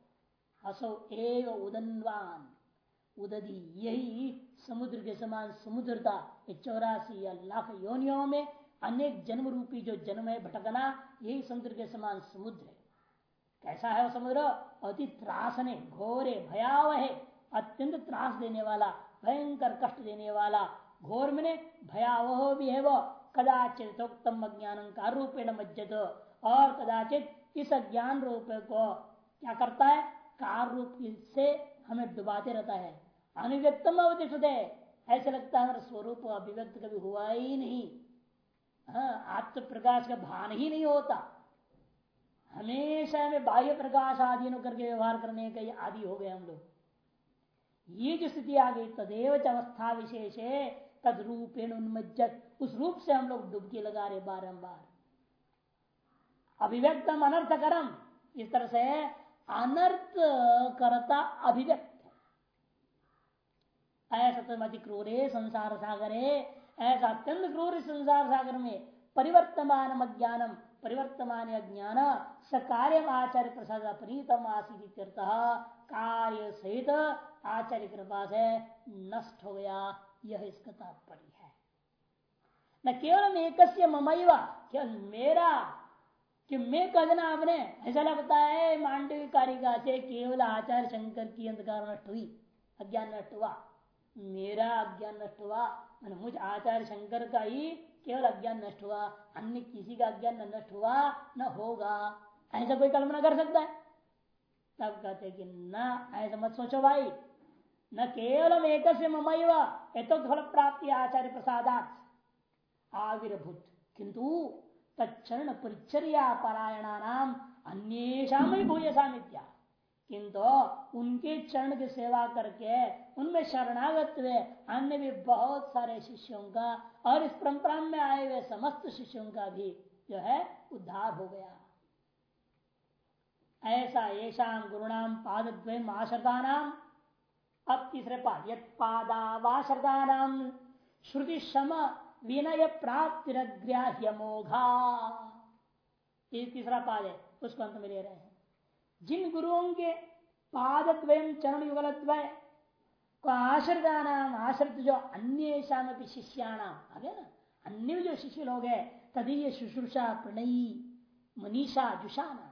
असो एव उदनवान। उददी यही समुद्र के समान समुद्रता चौरासी या लाख योनियों में अनेक जन्म रूपी जो जन्म है भटकना, यही समुद्र के समान समुद्र है। कैसा है वो समुद्र? अति त्रासने, घोरे, भयावह अत्यंत त्रास देने वाला, भयंकर कष्ट देने वाला घोर में भयावह भी है वो। कदाचित उत्तम अज्ञान का रूपेण मज्जत। और कदाचित इस अज्ञान रूप को क्या करता है? कार रूप से हमें डुबाते रहता है। अनिव्यक्तम अवतिष्ठ ऐसे लगता है स्वरूप अभिव्यक्त कभी हुआ ही नहीं। हाँ आत्म प्रकाश का भान ही नहीं होता। हमेशा में बाह्य प्रकाश आदि करके व्यवहार करने का आदि हो गए हम लोग। ये जो स्थिति आ गई, तदेव अवस्था विशेष है तद रूपेण उन्मज्जत। उस रूप से हम लोग डुबकी लगा रहे बारंबार। अभिव्यक्तम अनर्थ करम इस तरह से अनर्थ करता अभिव्यक्त। ऐसा तो क्रूरे संसार सागरे ऐसा अत्यंत क्रूर संसार सागर में। परिवर्तमान अज्ञानम, परिवर्तमान अज्ञान, स कार्य आचार्य प्रसाद प्रीतम आसित कार्य सहित आचार्य कृपा से नष्ट हो गया। यह इसका तात्पर्य है। न केवल एक ममैवा केवल मेरा कि मैं कहना आपने, ऐसा लगता है, मांडवी कारिका से केवल आचार्य शंकर की अंधकार नष्ट हुई, अज्ञान नष्ट हुआ। मेरा अज्ञान नष्ट हुआ, मैंने मुझ आचार्य शंकर का ही केवल अज्ञान नष्ट हुआ, अन्य किसी का अज्ञान न नष्ट हुआ, न होगा। ऐसा कोई कल्पना कर सकता है? तब कहते कि न, ऐसा मत सोचो भाई। न केवल एक ममैव फल प्राप्ति आचार्य प्रसादात। आविर्भूत। किंतु तरण परिचर्या परायणा नाम अन्येषाम भूयसा मित्या किंतु उनके चरण की सेवा करके, उनमें शरणागत हुए अन्य भी बहुत सारे शिष्यों का और इस परंपरा में आए हुए समस्त शिष्यों का भी जो है उद्धार हो गया। ऐसा येषा गुरुणाम पादद्वयम आश्रदानाम अब तीसरे पाद यद पादावाश्रदानाम श्रुति सम विनय प्राप्ति मोघा ये तीसरा पाद है, उसको अंत में ले रहे हैं। जिन गुरुओं के पादद्वयम चरण युगल को आश्रिता नाम आश्रित जो अन्य शिष्याणाम आगे ना? अन्य जो शिष्य लोग है तदीय शुश्रूषा, प्रणयी, मनीषा जुषाना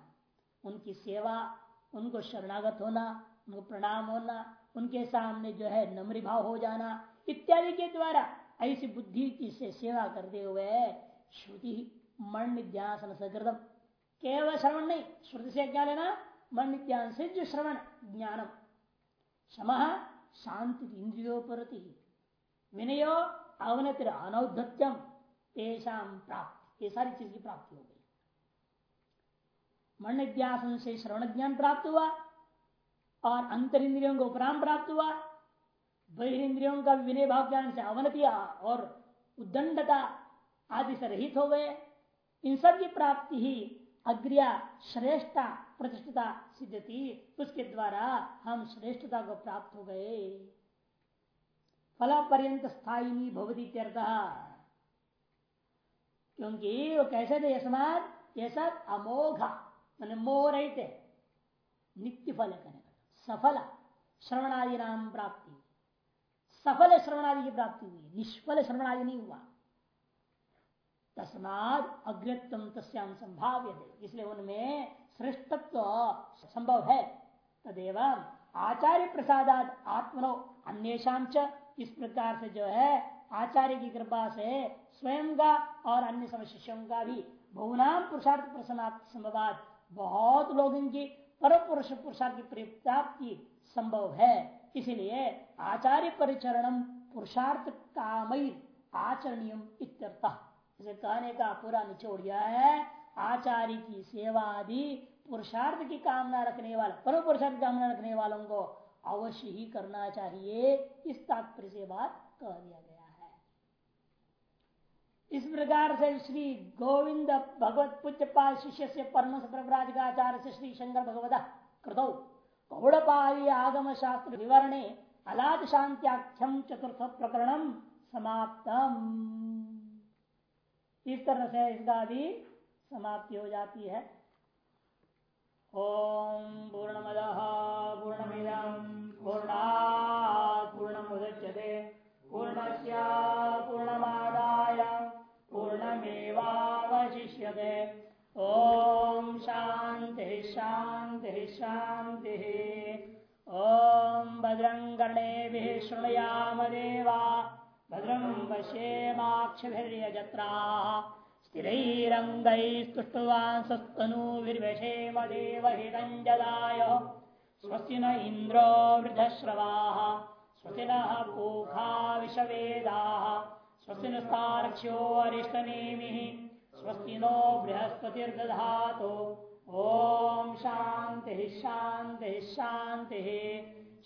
उनकी सेवा, उनको शरणागत होना, उनको प्रणाम होना, उनके सामने जो है नम्री भाव हो जाना, इत्यादि के द्वारा ऐसी बुद्धि की से सेवा करते हुए श्रुति मन निध्यासन सकृतम केवल श्रवण नहीं, श्रुति से क्या लेना? मन नित्यान से जो श्रवण, ज्ञानम। शम शांति इंद्रियो विनयो अवनतिर अनौद्धत्यम। तेषाम प्राप्ति। ये सारी चीज़ की प्राप्ति हो गई। मन निध्यासन से श्रवण ज्ञान प्राप्त हुआ और अंतर इंद्रियों को उपराम प्राप्त हुआ। बहिर्द्रियों का विनय भाव ज्ञान से अवनतिया और उद्दंडता आदि से रहित हो गए। इन सब की प्राप्ति ही अग्रिया श्रेष्ठता, प्रतिष्ठता सिद्ध थी। उसके द्वारा हम श्रेष्ठता को प्राप्त हो गए। फला पर्यंत स्थायी भवती क्योंकि वो कैसे थे यशमान ये सब अमोघा, मैंने मोह रहे थे नित्य फल सफल, श्रवणादि नाम प्राप्ति। सफल श्रवणादि की प्राप्ति हुई, निष्फल श्रवणादि नहीं हुआ। तस्माद अग्रतम तस्याम संभाव्य इसलिए उनमें श्रेष्ठत्व संभव है। तदेव आचार्य प्रसादात आत्मनो अन्येषाम इस प्रकार से जो है, आचार्य की कृपा से स्वयं का और अन्य समशिष्यों का भी बहुनाम पुरुषार्थ प्रसन्नात् संभवात। बहुत लोगों की पर पुरुष पुरुषार्थ की प्राप्ति संभव है। इसलिए आचार्य परिचरणम पुरुषार्थ कामय आचरणीय इसे कहने का पूरा निचोड़ गया है, आचार्य की सेवा आदि पुरुषार्थ की कामना रखने वाला, परम पुरुषार्थ कामना रखने वालों को अवश्य ही करना चाहिए, इस तात्पर्य से बात कह दिया गया है। इस प्रकार से श्री गोविंद भगवत पुत्र पाल शिष्य से परम प्रभराज का आचार्य से श्री शंकर भगवत कृतौ गौड़पादी आगम शास्त्र विवरणे अलाद शांत्याख्यम चतुर्थ प्रकरणम समाप्तम। इस तरह से इसका भी समाप्ति हो जाती है। ओम पूर्णमद पूर्णमिदम पूर्णा पूर्णमुदच्यते। पूर्णस्य पूर्णमादाय पूर्णमेवावशिष्यते। ओम शांति शांति शांति। ओम भद्रं गणे देवा। भद्रम वशेमाक्षजत्रा स्थिरंगुष्टवांसस्तनूर्वशेम देवहिरंजलाय स्वस्ति न इंद्रो वृद्धश्रवा। स्वस्ति नूखा विषवेदा। स्वस्ति नक्षो स्वस्ति नो बृहस्पतिर्दधातु। ॐ शान्तिः शान्तिः शान्तिः।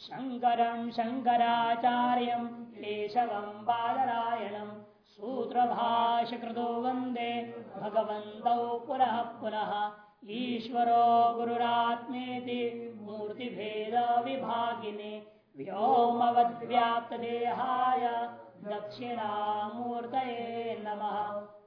शङ्करं शङ्कराचार्यं केशवं बादरायणं सूत्रभाष्यकृतो वन्दे। भगवन्तौ पुनः पुनः ईश्वरो गुरुरात्मेति मूर्तिभेदविभागिने व्योमवद्व्याप्तदेहाय दक्षिणामूर्तये नमः